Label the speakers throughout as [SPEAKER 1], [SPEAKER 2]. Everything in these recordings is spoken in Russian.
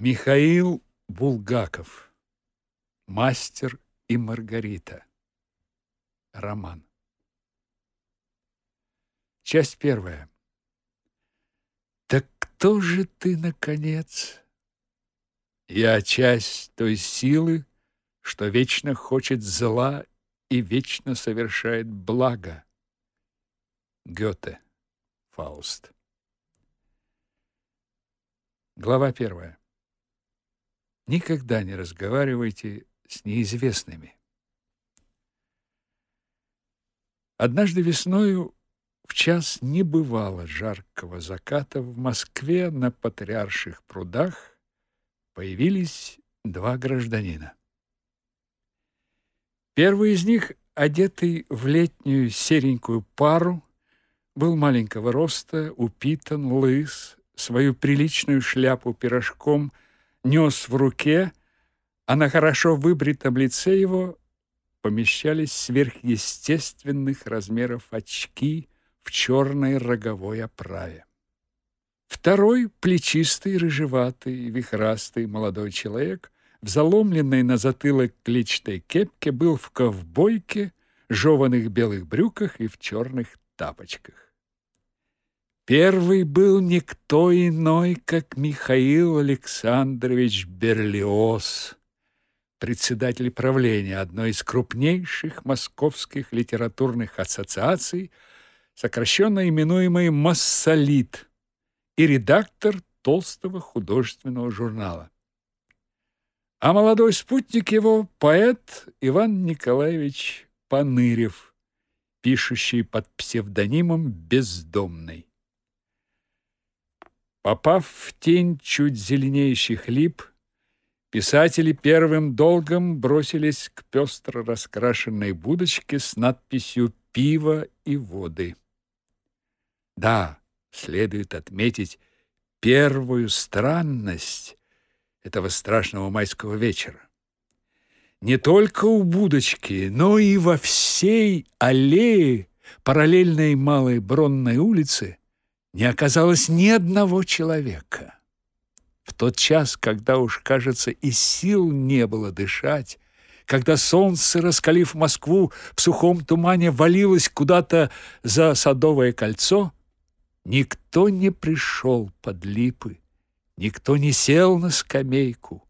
[SPEAKER 1] Михаил Булгаков. Мастер и Маргарита. Роман. Часть первая. Так кто же ты, наконец? Я часть той силы, что вечно хочет зла и вечно совершает благо. Гёте. Фауст. Глава первая. Никогда не разговаривайте с неизвестными. Однажды весною в час небывало жаркого заката в Москве на Патриарших прудах появились два гражданина. Первый из них, одетый в летнюю серенькую пару, был маленького роста, упитан, лыс, свою приличную шляпу пирожком – нес в руке, а на хорошо выбритом лице его помещались сверхъестественных размеров очки в черной роговой оправе. Второй плечистый, рыжеватый, вихрастый молодой человек в заломленной на затылок клетчатой кепке был в ковбойке, жеваных белых брюках и в черных тапочках. Первый был никто иной, как Михаил Александрович Берлиоз, председатель правления одной из крупнейших московских литературных ассоциаций, сокращенно именуемой «Массолит», и редактор толстого художественного журнала. А молодой спутник его – поэт Иван Николаевич Панырев, пишущий под псевдонимом «Бездомный». Попав в тень чуть зеленеющих лип, писатели первым долгом бросились к пестро раскрашенной будочке с надписью «Пиво и воды». Да, следует отметить первую странность этого страшного майского вечера. Не только у будочки, но и во всей аллее параллельной Малой Бронной улице не оказалось ни одного человека. В тот час, когда уж, кажется, и сил не было дышать, когда солнце, раскалив Москву, в сухом тумане валилось куда-то за Садовое кольцо, никто не пришел под липы, никто не сел на скамейку.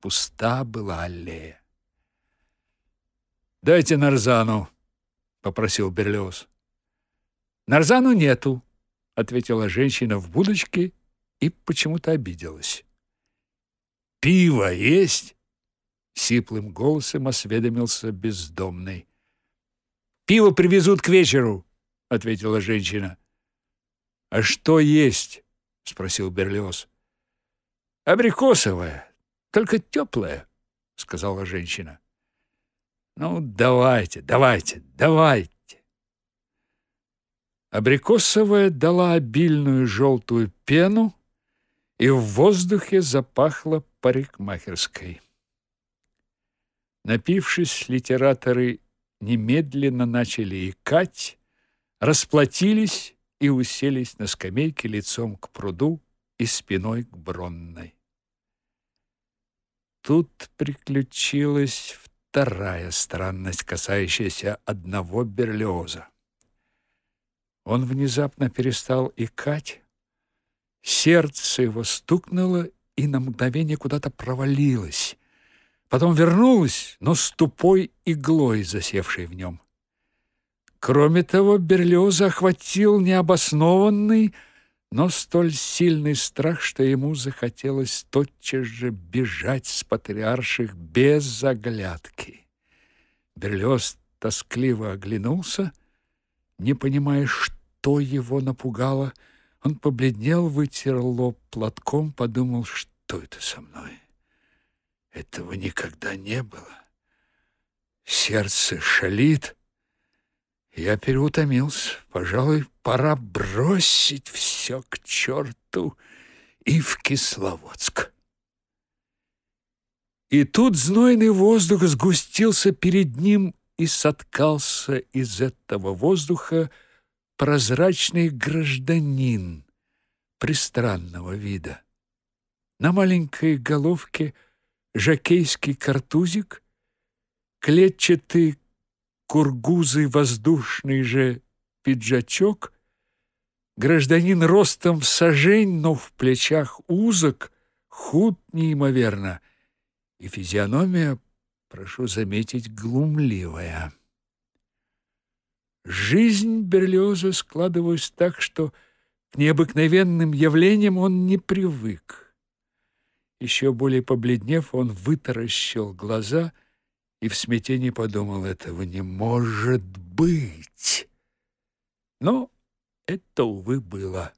[SPEAKER 1] Пуста была аллея. «Дайте Нарзану», — попросил Берлиоз. «Нарзану нету», ответила женщина в будочке и почему-то обиделась. Пиво есть? сиплым голосом осведомился бездомный. Пиво привезут к вечеру, ответила женщина. А что есть? спросил Берлиоз. Абрикосовое, только теплое, сказала женщина. Ну, давайте, давайте, давайте. Абрикосовая дала обильную желтую пену, и в воздухе запахло парикмахерской. Напившись, литераторы немедленно начали икать, расплатились и уселись на скамейке лицом к пруду и спиной к Бронной. Тут приключилась вторая странность, касающаяся одного Берлиоза. Он внезапно перестал икать, сердце его стукнуло и на мгновение куда-то провалилось. Потом вернулось, но с тупой иглой, засевшей в нем. Кроме того, Берлиоза охватил необоснованный, но столь сильный страх, что ему захотелось тотчас же бежать с патриарших без заглядки. Берлиоз тоскливо оглянулся, не понимая, что что его напугало. Он побледнел, вытер лоб платком, подумал, что это со мной. Этого никогда не было. Сердце шалит. Я переутомился. Пожалуй, пора бросить все к черту и в Кисловодск. И тут знойный воздух сгустился перед ним и соткался из этого воздуха прозрачный гражданин пристранного вида. На маленькой головке жакейский картузик, клетчатый кургузый воздушный же пиджачок, гражданин ростом в сажень, но в плечах узок, худ неимоверно, и физиономия, прошу заметить, глумливая. Жизнь Берлиоза складывалась так, что к необыкновенным явлениям он не привык. Еще более побледнев, он вытаращил глаза и в смятении подумал, этого не может быть. Но это, увы, было.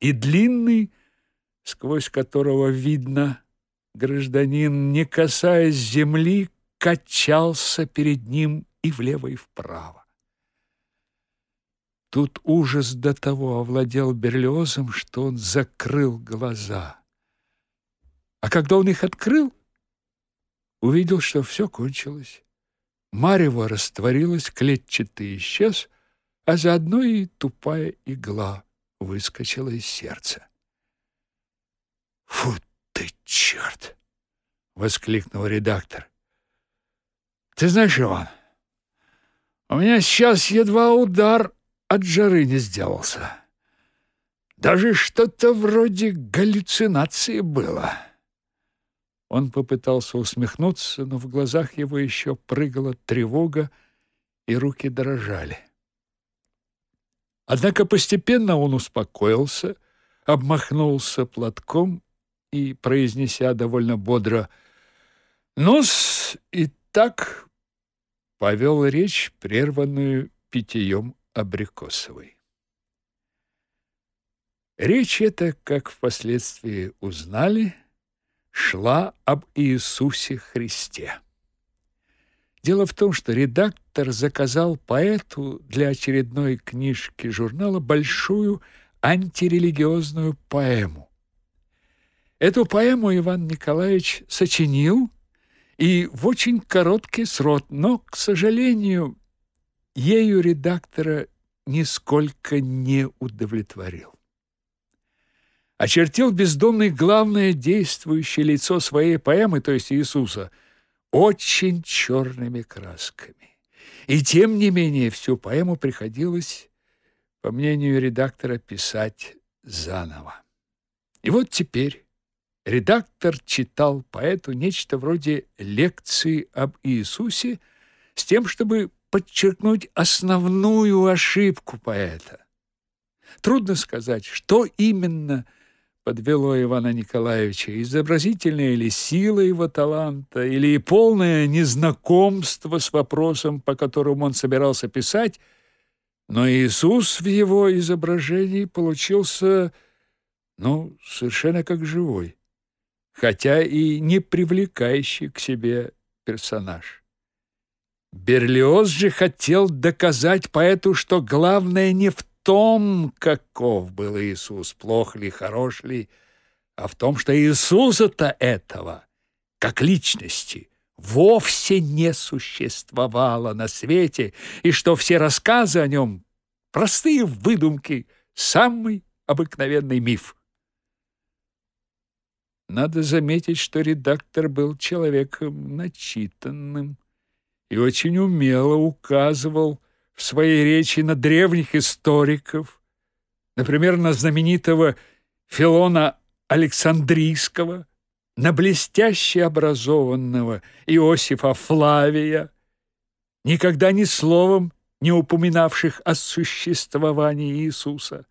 [SPEAKER 1] И длинный, сквозь которого видно, гражданин, не касаясь земли, качался перед ним и влево, и вправо. Тут ужас до того овладел Берлиозом, что он закрыл глаза. А когда он их открыл, увидел, что все кончилось. Марево растворилось, клетчатый исчез, а заодно и тупая игла выскочила из сердца. «Фу ты, черт!» — воскликнул редактор. «Ты знаешь, Иван, у меня сейчас едва удар от жары не сделался. Даже что-то вроде галлюцинации было. Он попытался усмехнуться, но в глазах его еще прыгала тревога, и руки дрожали. Однако постепенно он успокоился, обмахнулся платком и, произнеся довольно бодро «Ну-с, и так...» повел речь, прерванную питьем Абрикосовой. Речь эта, как впоследствии узнали, шла об Иисусе Христе. Дело в том, что редактор заказал поэту для очередной книжки журнала большую антирелигиозную поэму. Эту поэму Иван Николаевич сочинил и в очень короткий срок, но, к сожалению, ею редактора нисколько не удовлетворил. Очертил бездомный главное действующее лицо своей поэмы, то есть Иисуса, очень черными красками. И тем не менее всю поэму приходилось, по мнению редактора, писать заново. И вот теперь редактор читал поэту нечто вроде лекции об Иисусе с тем, чтобы подчеркнуть основную ошибку поэта. Трудно сказать, что именно подвело Ивана Николаевича, изобразительная ли сила его таланта, или полное незнакомство с вопросом, по которому он собирался писать, но Иисус в его изображении получился, ну, совершенно как живой, хотя и не привлекающий к себе персонаж. Берлиоз же хотел доказать поэту, что главное не в том, каков был Иисус, плох ли, хорош ли, а в том, что Иисуса-то этого, как личности, вовсе не существовало на свете, и что все рассказы о нем — простые выдумки, самый обыкновенный миф. Надо заметить, что редактор был человеком начитанным, и очень умело указывал в своей речи на древних историков, например, на знаменитого Филона Александрийского, на блестяще образованного Иосифа Флавия, никогда ни словом не упоминавших о существовании Иисуса.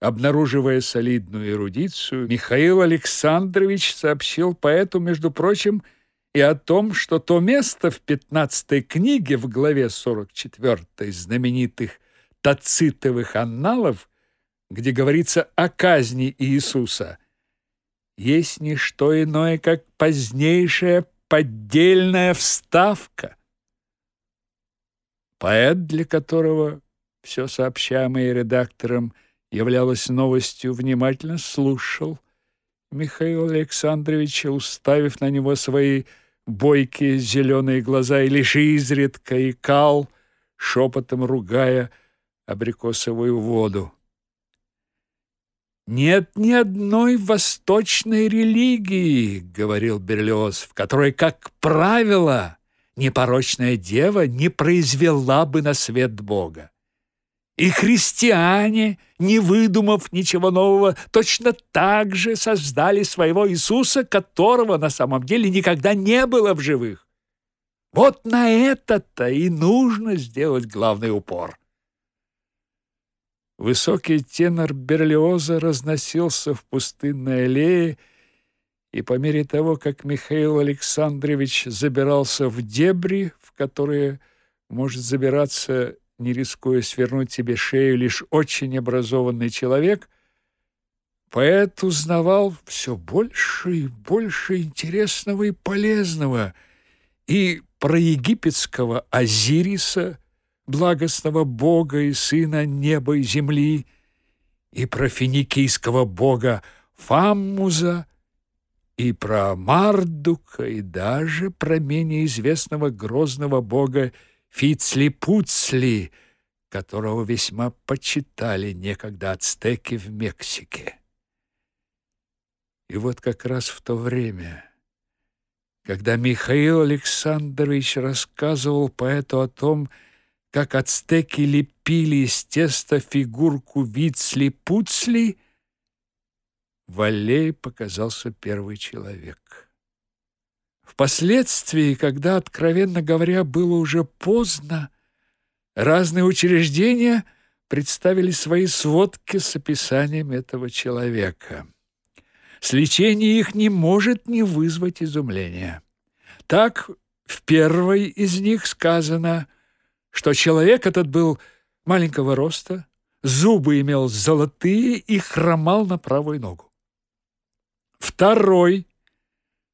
[SPEAKER 1] Обнаруживая солидную эрудицию, Михаил Александрович сообщил поэту, между прочим, и о том, что то место в пятнадцатой книге в главе 44 знаменитых Тацитовых анналов, где говорится о казни Иисуса, есть не что иное, как позднейшая поддельная вставка. Поэт, для которого все сообщаемое редактором являлось новостью, внимательно слушал Михаила Александровича, уставив на него свои бойкие зеленые глаза и лишь изредка икал, шепотом ругая абрикосовую воду. Нет ни одной восточной религии, говорил Берлиоз, в которой, как правило, непорочная дева не произвела бы на свет Бога. И христиане, не выдумав ничего нового, точно так же создали своего Иисуса, которого на самом деле никогда не было в живых. Вот на это-то и нужно сделать главный упор. Высокий тенор Берлиоза разносился в пустынной аллее, и по мере того, как Михаил Александрович забирался в дебри, в которые может забираться не рискуя свернуть себе шею лишь очень образованный человек, поэт узнавал все больше и больше интересного и полезного и про египетского Азириса, благостного бога и сына неба и земли, и про финикийского бога Фаммуза, и про Мардука, и даже про менее известного грозного бога Фицли-Пуцли, которого весьма почитали некогда ацтеки в Мексике. И вот как раз в то время, когда Михаил Александрович рассказывал поэту о том, как ацтеки лепили из теста фигурку Вицли-Пуцли, в аллее показался первый человек. Впоследствии, когда, откровенно говоря, было уже поздно, разные учреждения представили свои сводки с описанием этого человека. Сличение их не может не вызвать изумления. Так, в первой из них сказано, что человек этот был маленького роста, зубы имел золотые и хромал на правую ногу. Второй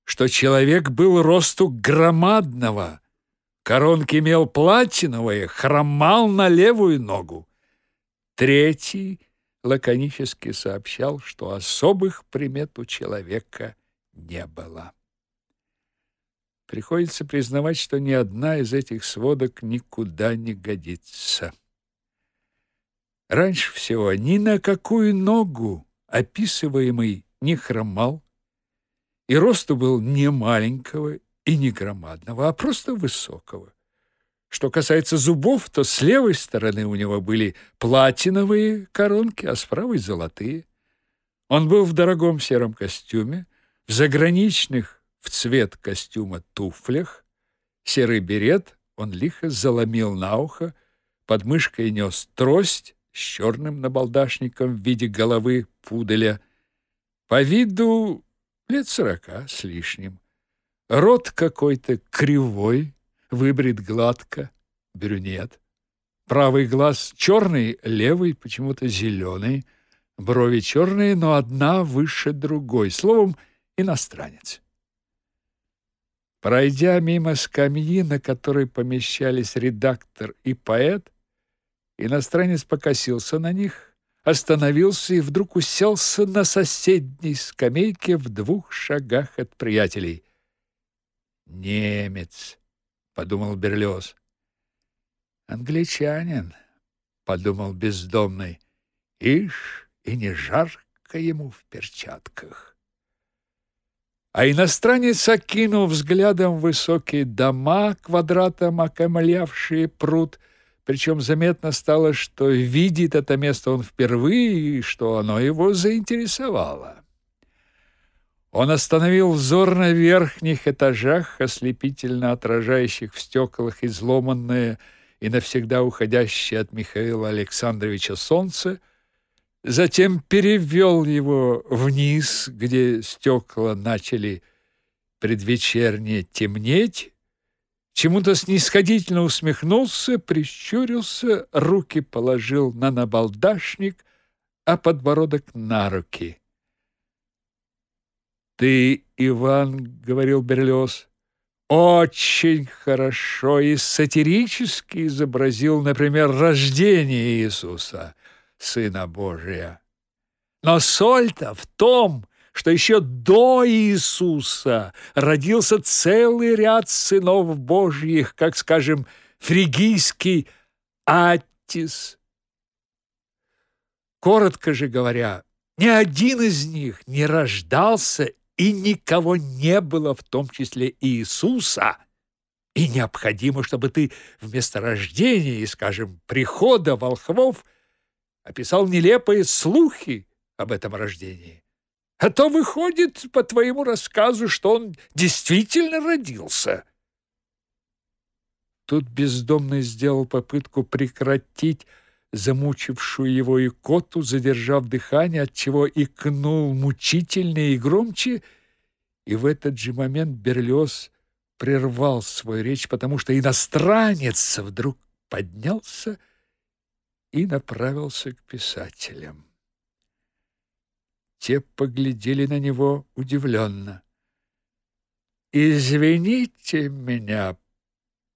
[SPEAKER 1] что человек был росту громадного, коронки имел платиновые, хромал на левую ногу. Третий лаконически сообщал, что особых примет у человека не было. Приходится признавать, что ни одна из этих сводок никуда не годится. Раньше всего ни на какую ногу описываемый не хромал, и росту был не маленького и не громадного, а просто высокого. Что касается зубов, то с левой стороны у него были платиновые коронки, а с правой золотые. Он был в дорогом сером костюме, в заграничных в цвет костюма туфлях, серый берет он лихо заломил на ухо, под мышкой нес трость с черным набалдашником в виде головы пуделя. По виду лет сорока с лишним. Рот какой-то кривой, выбрит гладко, брюнет. Правый глаз черный, левый почему-то зеленый. Брови черные, но одна выше другой. Словом, иностранец. Пройдя мимо скамьи, на которой помещались редактор и поэт, иностранец покосился на них остановился и вдруг уселся на соседней скамейке в двух шагах от приятелей. «Немец», — подумал Берлиоз. «Англичанин», — подумал бездомный. «Ишь, и не жарко ему в перчатках». А иностранец окинул взглядом высокие дома, квадратом окаймлявшие пруд — причем заметно стало, что видит это место он впервые и что оно его заинтересовало. Он остановил взор на верхних этажах, ослепительно отражающих в стеклах изломанное и навсегда уходящее от Михаила Александровича солнце, затем перевел его вниз, где стекла начали предвечерне темнеть, чему-то снисходительно усмехнулся, прищурился, руки положил на набалдашник, а подбородок на руки. «Ты, Иван, — говорил Берлиоз, — очень хорошо и сатирически изобразил, например, рождение Иисуса, Сына Божия. Но соль-то в том, что еще до Иисуса родился целый ряд сынов Божьих, как, скажем, фригийский Аттис. Коротко же говоря, Ни один из них не рождался, и никого не было, в том числе Иисуса. И необходимо, чтобы ты вместо рождения и, скажем, прихода волхвов описал нелепые слухи об этом рождении. А то выходит по твоему рассказу, что он действительно родился. Тут бездомный сделал попытку прекратить замучившую его икоту, задержав дыхание, отчего икнул мучительнее и громче, и в этот же момент Берлиоз прервал свою речь, потому что иностранец вдруг поднялся и направился к писателям. Те поглядели на него удивленно. «Извините меня,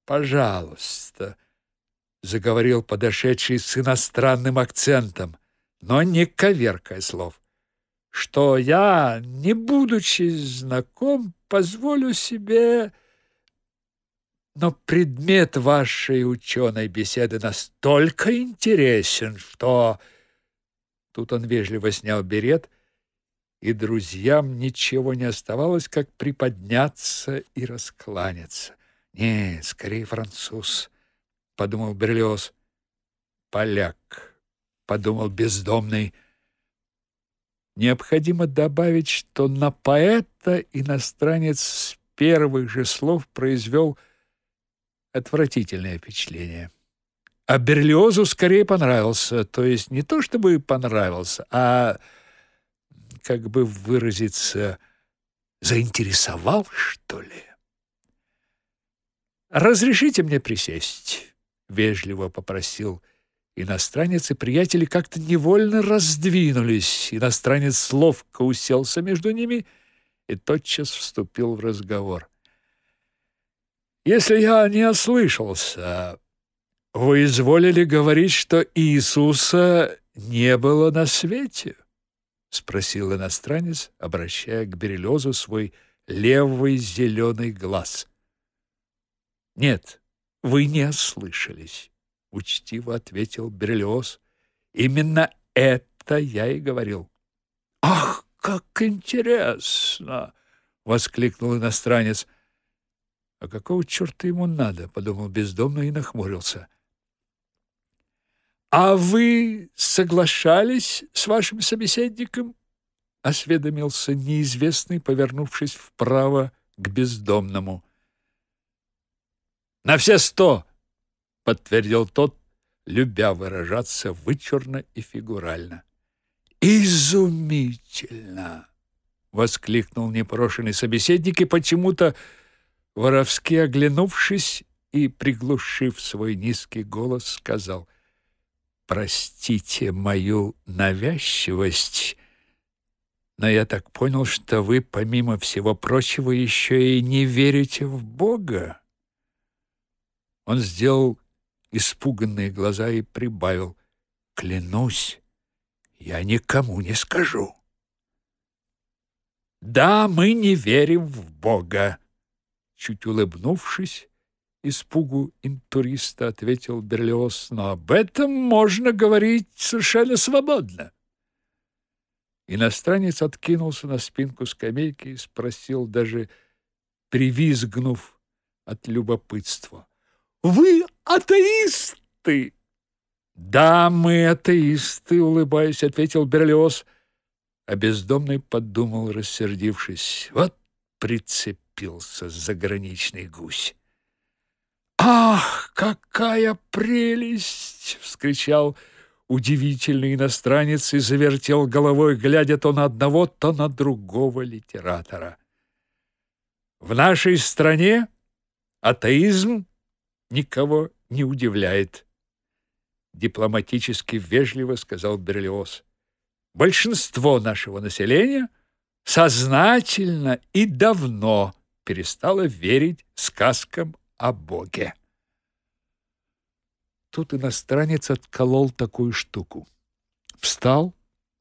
[SPEAKER 1] пожалуйста», — заговорил подошедший с иностранным акцентом, но не коверкая слов, «что я, не будучи знаком, позволю себе...» Но предмет вашей ученой беседы настолько интересен, что... Тут он вежливо снял берет и друзьям ничего не оставалось, как приподняться и раскланяться. «Не, скорее француз», — подумал Берлиоз. «Поляк», — подумал бездомный. Необходимо добавить, что на поэта иностранец с первых же слов произвел отвратительное впечатление. А Берлиозу скорее понравился, то есть не то чтобы понравился, а как бы выразиться, заинтересовал, что ли? «Разрешите мне присесть?» — вежливо попросил иностранец, и приятели как-то невольно раздвинулись. Иностранец ловко уселся между ними и тотчас вступил в разговор. «Если я не ослышался, вы изволили говорить, что Иисуса не было на свете?» Спросил иностранец, обращая к Берелёзу свой левый зеленый глаз. Нет, вы не ослышались, учтиво ответил Берелёз. Именно это я и говорил. Ах, как интересно, воскликнул иностранец. А какого чёрта ему надо, подумал бездомный и нахмурился. «А вы соглашались с вашим собеседником?» — осведомился неизвестный, повернувшись вправо к бездомному. «На все сто!» — подтвердил тот, любя выражаться вычурно и фигурально. «Изумительно!» — воскликнул непрошенный собеседник и почему-то, воровски оглянувшись и приглушив свой низкий голос, сказал — простите мою навязчивость, но я так понял, что вы, помимо всего прочего, еще и не верите в Бога. Он сделал испуганные глаза и прибавил: "Клянусь, я никому не скажу". Да, мы не верим в Бога, чуть улыбнувшись, испугу интуриста ответил Берлиоз, но об этом можно говорить совершенно свободно. Иностранец откинулся на спинку скамейки и спросил, даже привизгнув от любопытства. «Вы атеисты?» «Да, мы атеисты», — улыбаясь, ответил Берлиоз. А бездомный подумал, рассердившись. «Вот прицепился заграничный гусь». «Ах, какая прелесть!» — вскричал удивительный иностранец и завертел головой, глядя то на одного, то на другого литератора. «В нашей стране атеизм никого не удивляет», — дипломатически вежливо сказал Берлиоз. «Большинство нашего населения сознательно и давно перестало верить сказкам о Боге. Тут иностранец отколол такую штуку. Встал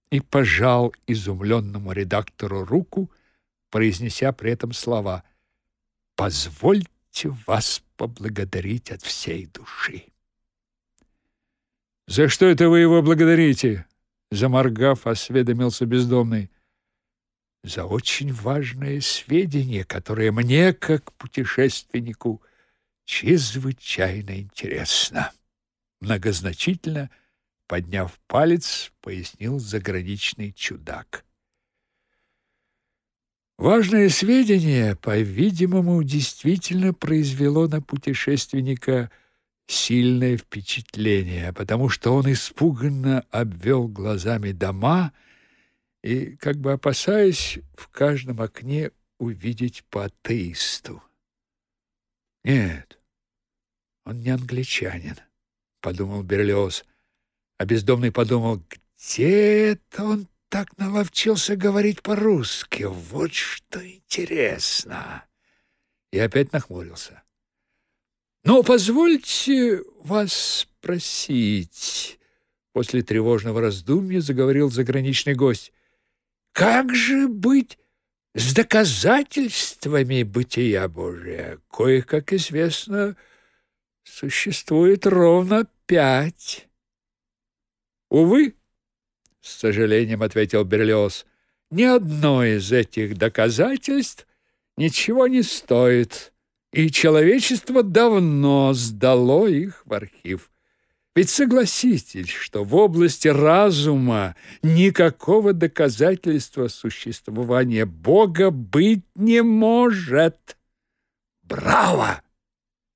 [SPEAKER 1] и пожал изумленному редактору руку, произнеся при этом слова «Позвольте вас поблагодарить от всей души». «За что это вы его благодарите?» заморгав, осведомился бездомный. За очень важное сведения, которое мне, как путешественнику, чрезвычайно интересно. Многозначительно, подняв палец, пояснил заграничный чудак. Важное сведение, по-видимому, действительно произвело на путешественника сильное впечатление, потому что он испуганно обвел глазами дома и, как бы опасаясь в каждом окне увидеть по. Нет, он не англичанин, подумал Берлиоз, а бездомный подумал, где это он так наловчился говорить по-русски? Вот что интересно. И опять нахмурился. Но позвольте вас спросить, после тревожного раздумья заговорил заграничный гость. Как же быть с доказательствами бытия Божия? Кое-как известно, существует ровно пять. Увы, с сожалением ответил Берлиоз, ни одно из этих доказательств ничего не стоит и человечество давно сдало их в архив. Ведь согласитесь, что в области разума никакого доказательства существования Бога быть не может. Браво!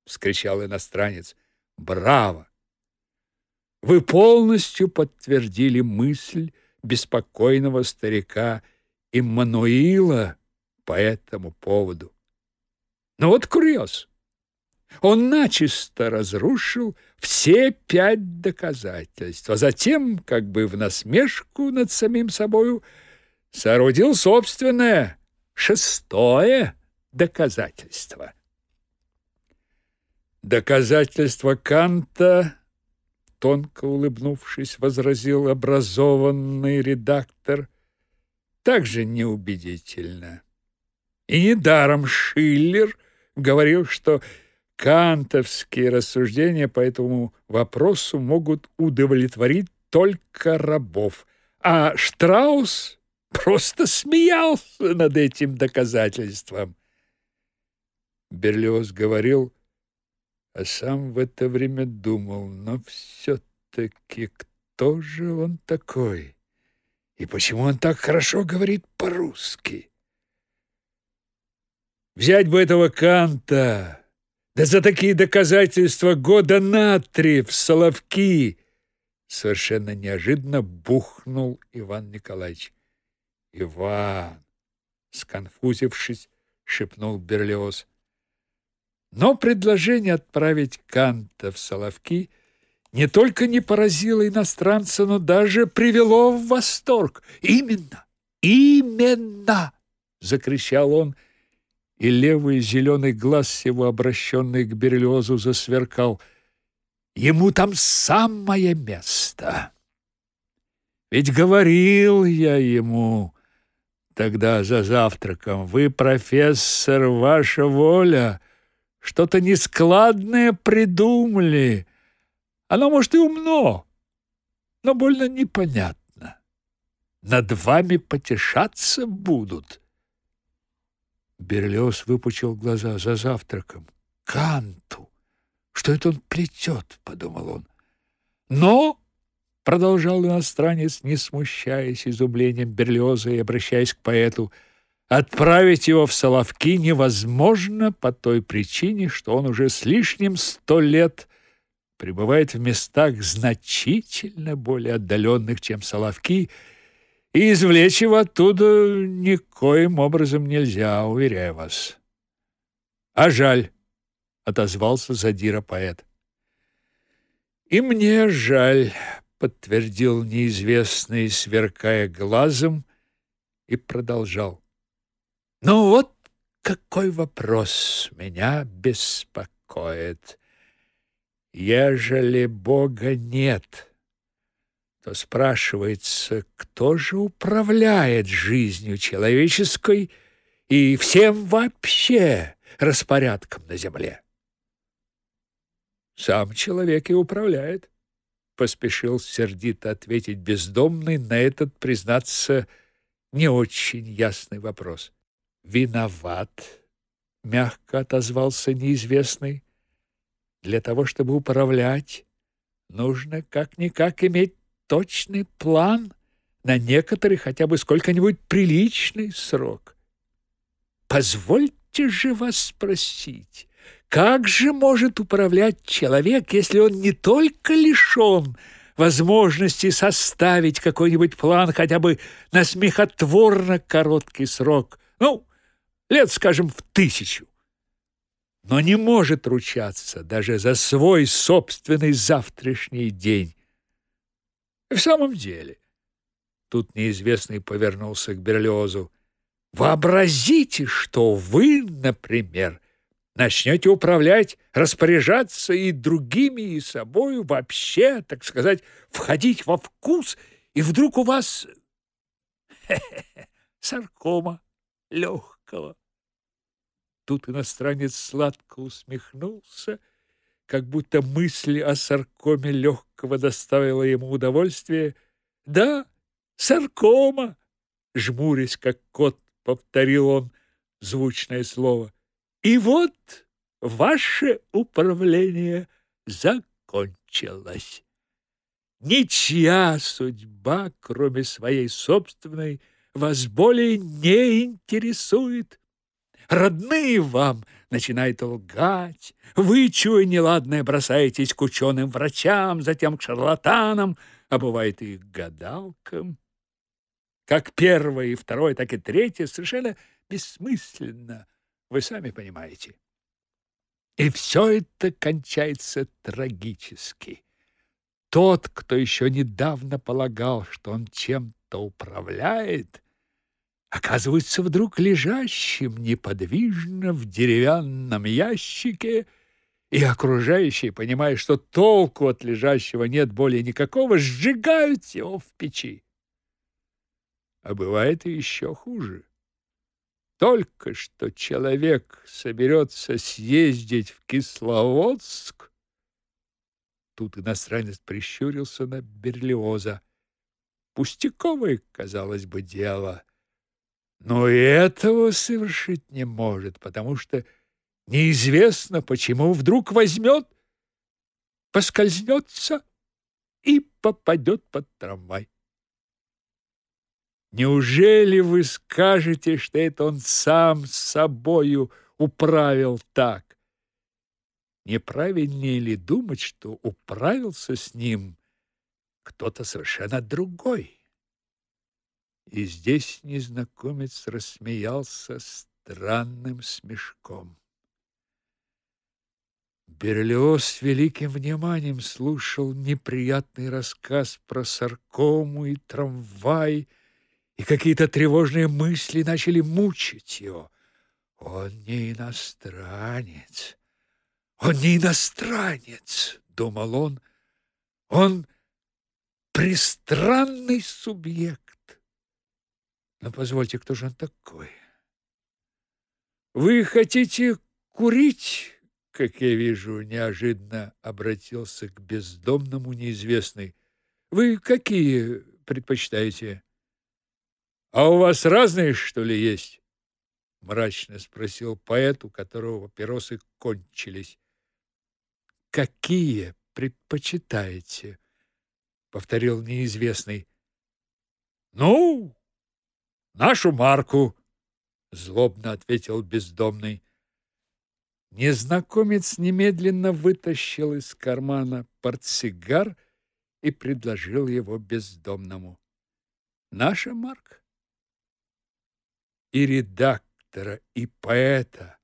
[SPEAKER 1] вскричал иностранец. Браво! Вы полностью подтвердили мысль беспокойного старика Иммануила по этому поводу. Но вот курьез. Он начисто разрушил все пять доказательств, а затем, как бы в насмешку над самим собою, соорудил собственное шестое доказательство. Доказательство Канта, тонко улыбнувшись, возразил образованный редактор, также неубедительно. И недаром Шиллер говорил, что кантовские рассуждения по этому вопросу могут удовлетворить только рабов, а Штраус просто смеялся над этим доказательством. Берлиоз говорил, а сам в это время думал, но все-таки кто же он такой? И почему он так хорошо говорит по-русски? Взять бы этого Канта, да за такие доказательства года на три в Соловки! Совершенно неожиданно бухнул Иван Николаевич. Иван, сконфузившись, шепнул Берлиоз. Но предложение отправить Канта в Соловки не только не поразило иностранца, но даже привело в восторг. Именно, именно, закричал он и левый зеленый глаз его, обращенный к Берлиозу, засверкал. Ему там самое место. Ведь говорил я ему тогда за завтраком, вы, профессор, ваша воля, что-то нескладное придумали. Оно, может, и умно, но больно непонятно. Над вами потешаться будут. Берлиоз выпучил глаза за завтраком. Канту! Что это он плетет, подумал он. Но, продолжал иностранец, не смущаясь изумлением Берлиоза и обращаясь к поэту, отправить его в Соловки невозможно по той причине, что он уже с лишним сто лет пребывает в местах значительно более отдаленных, чем Соловки, и извлечь его оттуда никоим образом нельзя, уверяю вас. А жаль, отозвался задира поэт. И мне жаль, подтвердил неизвестный, сверкая глазом, и продолжал. Ну вот какой вопрос меня беспокоит. Ежели Бога нет, то спрашивается, кто же управляет жизнью человеческой и всем вообще распорядком на земле? Сам человек и управляет. поспешил сердито ответить бездомный на этот, признаться, не очень ясный вопрос. Виноват, мягко отозвался неизвестный. Для того, чтобы управлять, нужно как-никак иметь точный план на некоторый хотя бы сколько-нибудь приличный срок. Позвольте же вас спросить, как же может управлять человек, если он не только лишен возможности составить какой-нибудь план хотя бы на смехотворно короткий срок, ну, лет, скажем, в тысячу, но не может ручаться даже за свой собственный завтрашний день. В самом деле, тут неизвестный повернулся к Берлиозу. Вообразите, что вы, например, начнете управлять, распоряжаться и другими, и собою, вообще, так сказать, входить во вкус, и вдруг у вас саркома легкого. Тут иностранец сладко усмехнулся, как будто мысль о саркоме легкого доставила ему удовольствие. «Да, саркома!» Жмурясь, как кот, повторил он звучное слово. «И вот ваше управление закончилось. Ничья судьба, кроме своей собственной, вас более не интересует. Родные вам начинают лгать, вы, чуя неладное, бросаетесь к ученым врачам, затем к шарлатанам, а бывает и к гадалкам. Как первое и второе, так и третье совершенно бессмысленно, вы сами понимаете. И все это кончается трагически. Тот, кто еще недавно полагал, что он чем-то управляет, оказывается вдруг лежащим неподвижно в деревянном ящике, и окружающие, понимая, что толку от лежащего нет более никакого, сжигают его в печи. А бывает и еще хуже. Только что человек соберется съездить в Кисловодск, тут иностранец прищурился на Берлиоза. Пустяковое, казалось бы, дело — но и этого совершить не может, потому что неизвестно, почему вдруг возьмет, поскользнется и попадет под трамвай. Неужели вы скажете, что это он сам с собою управил так? Неправильнее ли думать, что управился с ним кто-то совершенно другой? И здесь незнакомец рассмеялся странным смешком. Берлиоз с великим вниманием слушал неприятный рассказ про саркому и трамвай, и какие-то тревожные мысли начали мучить его. Он не иностранец. Он не иностранец, думал он. Он пристранный субъект. Но позвольте, кто же он такой? Вы хотите курить? Как я вижу, неожиданно обратился к бездомному неизвестный. Вы какие предпочитаете? А у вас разные, что ли, есть? мрачно спросил поэт, у которого папиросы кончились. Какие предпочитаете? повторил неизвестный. Ну, нашу марку, злобно ответил бездомный. Незнакомец немедленно вытащил из кармана портсигар и предложил его бездомному. Наша марка. И редактора, и поэта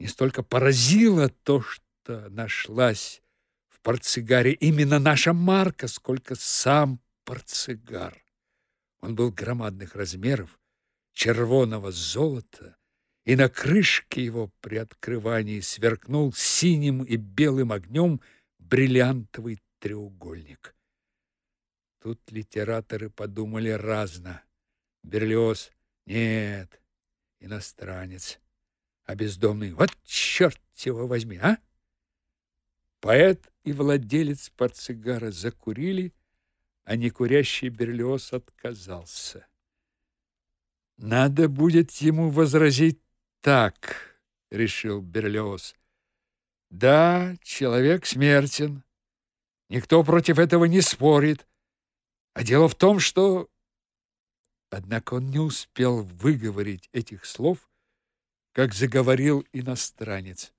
[SPEAKER 1] не столько поразило то, что нашлась в портсигаре именно наша марка, сколько сам портсигар. Он был громадных размеров, червоного золота, и на крышке его при открывании сверкнул синим и белым огнем бриллиантовый треугольник. Тут литераторы подумали разно. Берлиоз — нет, иностранец, а бездомный — вот черт его возьми, а! Поэт и владелец портсигара закурили, а некурящий Берлиоз отказался. Надо будет ему возразить так, решил Берлиоз. Да, человек смертен. Никто против этого не спорит. А дело в том, что Однако он не успел выговорить этих слов, как заговорил иностранец.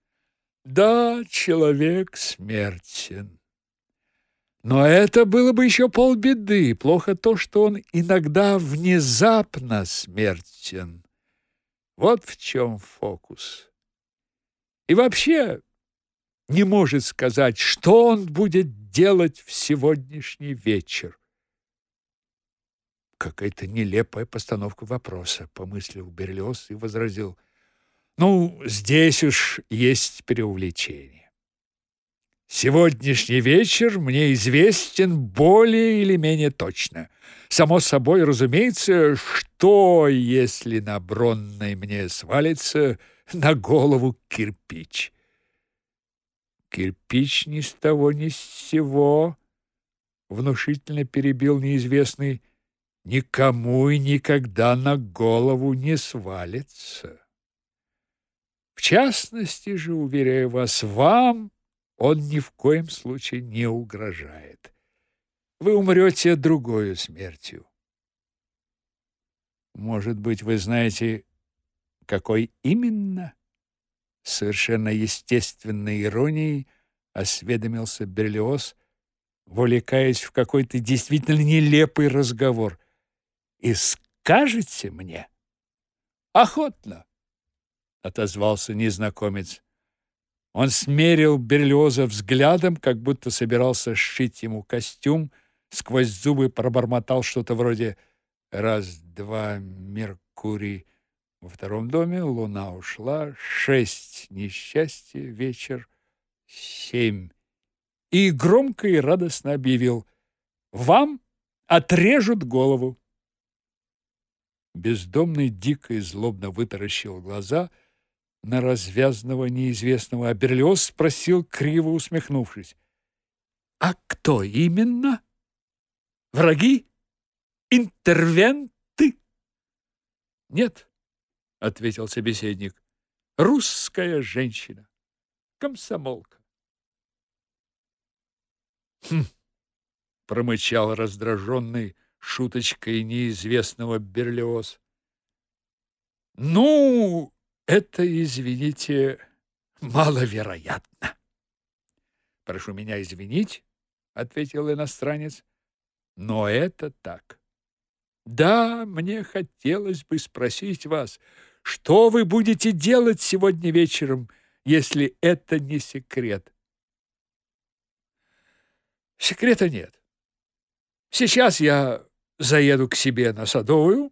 [SPEAKER 1] Да, человек смертен. Но это было бы еще полбеды. Плохо то, что он иногда внезапно смертен. Вот в чем фокус. И вообще не может сказать, что он будет делать в сегодняшний вечер. Какая-то нелепая постановка вопроса, помыслил Берлиоз и возразил. Ну, здесь уж есть преувеличение. Сегодняшний вечер мне известен более или менее точно. Само собой, разумеется, что, если на бронной мне свалится на голову кирпич? Кирпич ни с того ни с сего, внушительно перебил неизвестный, никому и никогда на голову не свалится. В частности же, уверяю вас, вам он ни в коем случае не угрожает. Вы умрете другой смертью. Может быть, вы знаете, какой именно? Совершенно естественной иронией осведомился Берлиоз, вовлекаясь в какой-то действительно нелепый разговор и скажете мне? Охотно, отозвался незнакомец. Он смерил Берлиоза взглядом, как будто собирался сшить ему костюм, сквозь зубы пробормотал что-то вроде «раз, два, Меркурий». Во втором доме луна ушла, шесть несчастья, вечер, семь. И громко и радостно объявил «Вам отрежут голову». Бездомный дико и злобно вытаращил глаза на развязного неизвестного, а Берлиоз спросил, криво усмехнувшись. «А кто именно? Враги? Интервенты?» «Нет», — ответил собеседник, — «русская женщина, комсомолка». «Хм!» — промычал раздраженный шуточкой неизвестного Берлиоз. Ну, это, извините, маловероятно. Прошу меня извинить, ответил иностранец. Но это так. Да, мне хотелось бы спросить вас, что вы будете делать сегодня вечером, если это не секрет? Секрета нет. Сейчас я заеду к себе на Садовую,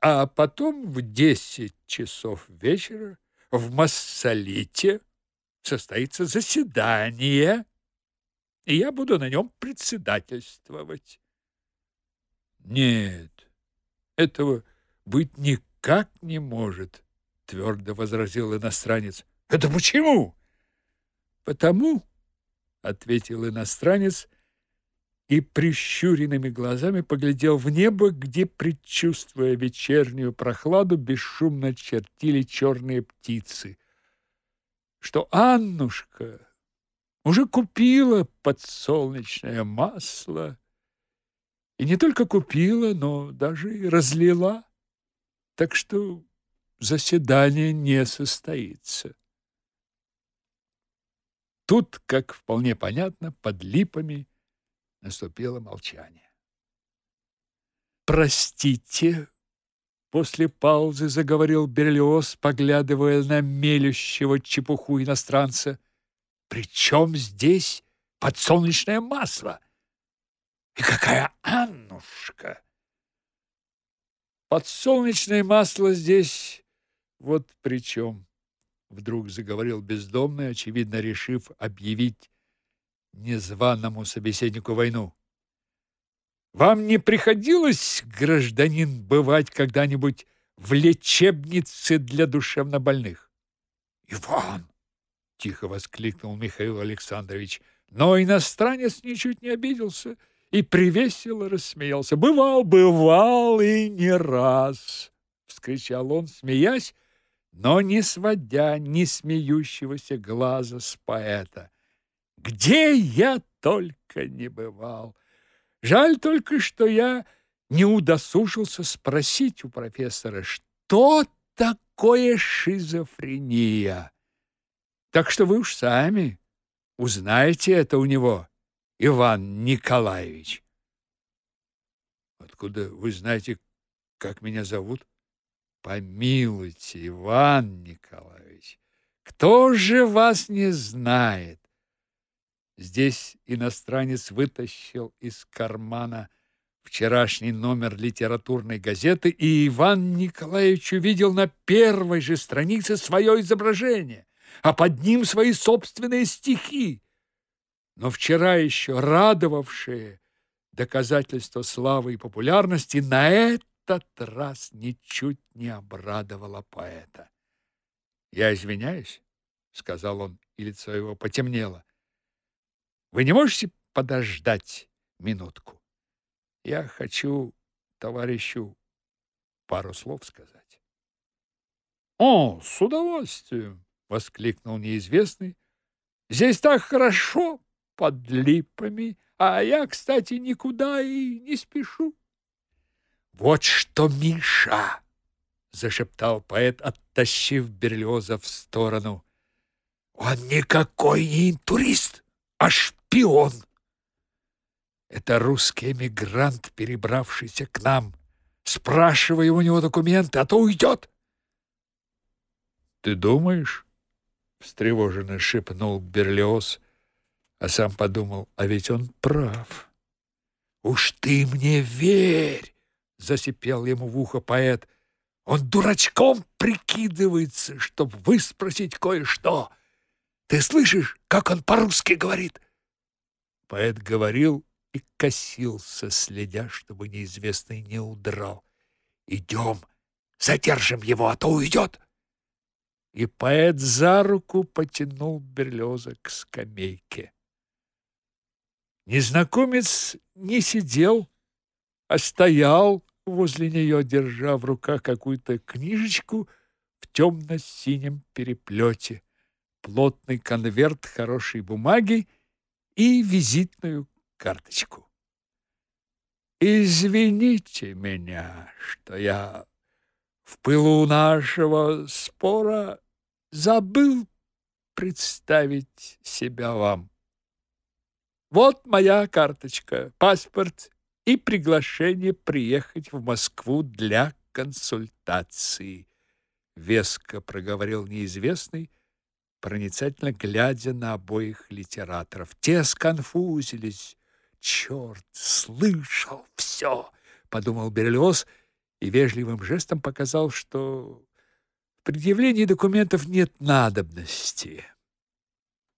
[SPEAKER 1] а потом в десять часов вечера в Массолите состоится заседание, и я буду на нем председательствовать. Нет, этого быть никак не может, твердо возразил иностранец. Это почему? Потому, ответил иностранец, — и прищуренными глазами поглядел в небо, где, предчувствуя вечернюю прохладу, бесшумно чертили черные птицы. Что Аннушка уже купила подсолнечное масло, и не только купила, но даже и разлила, так что заседание не состоится. Тут, как вполне понятно, под липами Наступило молчание. «Простите», — после паузы заговорил Берлиоз, поглядывая на мелющего чепуху иностранца. «При чем здесь подсолнечное масло? И какая Аннушка?» «Подсолнечное масло здесь вот при чем?» Вдруг заговорил бездомный, очевидно решив объявить незваному собеседнику войну. Вам не приходилось, гражданин, бывать когда-нибудь в лечебнице для душевнобольных? Иван, тихо воскликнул Михаил Александрович, Но иностранец ничуть не обиделся и привесело рассмеялся. «Бывал, бывал и не раз!» — вскричал он, смеясь, но не сводя ни смеющегося глаза с поэта. «Где я только не бывал! Жаль только, что я не удосужился спросить у профессора, что такое шизофрения. Так что вы уж сами узнаете это у него, Иван Николаевич. Откуда вы знаете, как меня зовут? Помилуйте, Иван Николаевич, кто же вас не знает? Здесь иностранец вытащил из кармана вчерашний номер литературной газеты, и Иван Николаевич увидел на первой же странице свое изображение, а под ним свои собственные стихи. Но вчера еще радовавшие доказательство славы и популярности на этот раз ничуть не обрадовало поэта. «Я извиняюсь», — сказал он, и лицо его потемнело. «Вы не можете подождать минутку?» Я хочу товарищу пару слов сказать. О, с удовольствием, воскликнул неизвестный. Здесь так хорошо под липами, а я, кстати, никуда и не спешу. Вот что, Миша, зашептал поэт, оттащив Берлиоза в сторону. Он никакой не турист, а шпион. Это русский эмигрант, перебравшийся к нам. Спрашивай у него документы, а то уйдет. Ты думаешь? встревоженно шепнул Берлиоз, а сам подумал: а ведь он прав. Уж ты мне верь, засипел ему в ухо поэт. Он дурачком прикидывается, чтобы выспросить кое-что. Ты слышишь, как он по-русски говорит? Поэт говорил и косился, следя, чтобы неизвестный не удрал. «Идем, задержим его, а то уйдет!» И поэт за руку потянул Берлеза к скамейке. Незнакомец не сидел, а стоял возле нее, держа в руках какую-то книжечку в темно-синем переплете, плотный конверт хорошей бумаги и визитную карточку. Извините меня, что я в пылу нашего спора забыл представить себя вам. Вот моя карточка, паспорт и приглашение приехать в Москву для консультации. Веско проговорил неизвестный, проницательно глядя на обоих литераторов. Те сконфузились, Черт, слышал все, подумал Берлиоз и вежливым жестом показал, что в предъявлении документов нет надобности.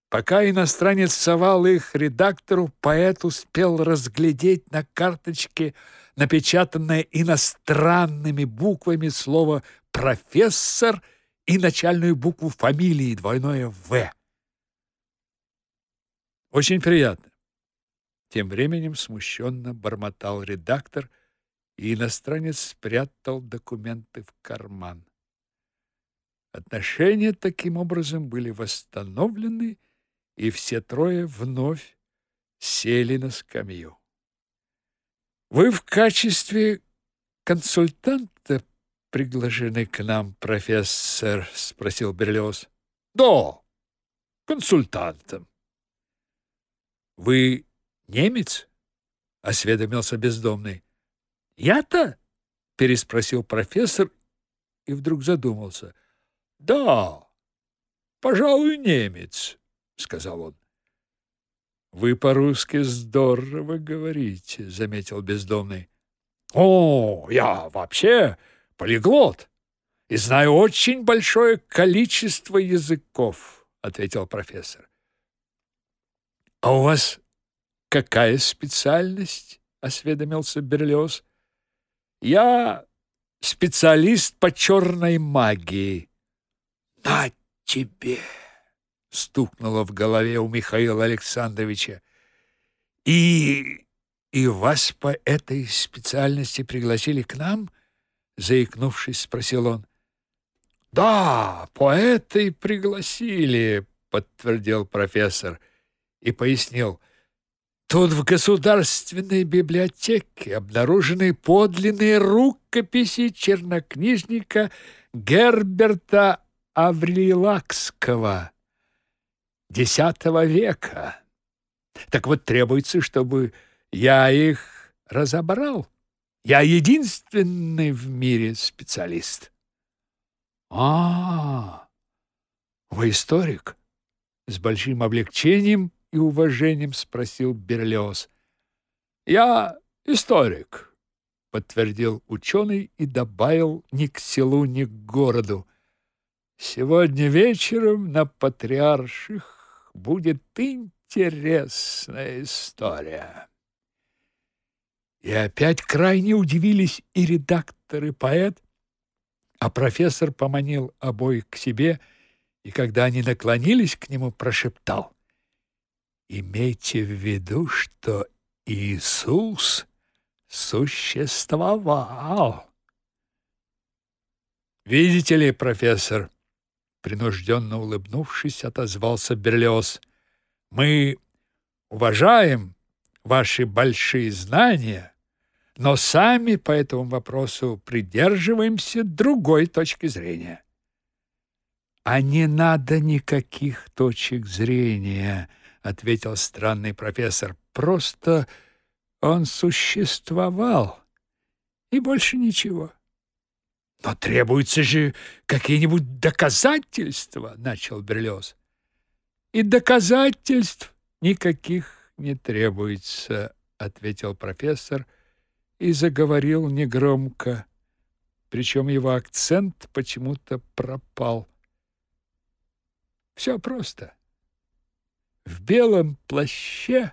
[SPEAKER 1] Пока иностранец совал их редактору, поэт успел разглядеть на карточке напечатанное иностранными буквами слово «профессор» и начальную букву фамилии двойное «В». Очень приятно. Тем временем смущенно бормотал редактор, и иностранец спрятал документы в карман. Отношения таким образом были восстановлены, и все трое вновь сели на скамью. Вы в качестве консультанта приглашены к нам, профессор, спросил Берлиоз. Да, консультантом. Вы Немец? осведомился бездомный. Я-то? переспросил профессор и вдруг задумался. Да, пожалуй, немец, сказал он. Вы по-русски здорово говорите, заметил бездомный. О, я вообще полиглот и знаю очень большое количество языков, ответил профессор. А у вас Какая специальность? осведомился Берлиоз. Я специалист по черной магии. На тебе, стукнуло в голове у Михаила Александровича. И и вас по этой специальности пригласили к нам? Заикнувшись, спросил он. Да, по этой пригласили, подтвердил профессор и пояснил. Тут в государственной библиотеке обнаружены подлинные рукописи чернокнижника Герберта Аврилакского X века. Так вот требуется, чтобы я их разобрал. Я единственный в мире специалист. А, -а, -а вы историк? С большим облегчением и уважением спросил Берлиоз. Я историк, подтвердил ученый и добавил ни к селу, ни к городу. Сегодня вечером на Патриарших будет интересная история. И опять крайне удивились и редактор, и поэт, а профессор поманил обоих к себе, и когда они наклонились к нему, прошептал: "Имейте в виду, что Иисус существовал". Видите ли, профессор, принужденно улыбнувшись, отозвался Берлиоз. Мы уважаем ваши большие знания, но сами по этому вопросу придерживаемся другой точки зрения. А не надо никаких точек зрения, ответил странный профессор. Просто он существовал и больше ничего. Но требуются же какие-нибудь доказательства, начал Берлиоз. И доказательств никаких не требуется, ответил профессор и заговорил негромко, причем его акцент почему-то пропал. Все просто. В белом плаще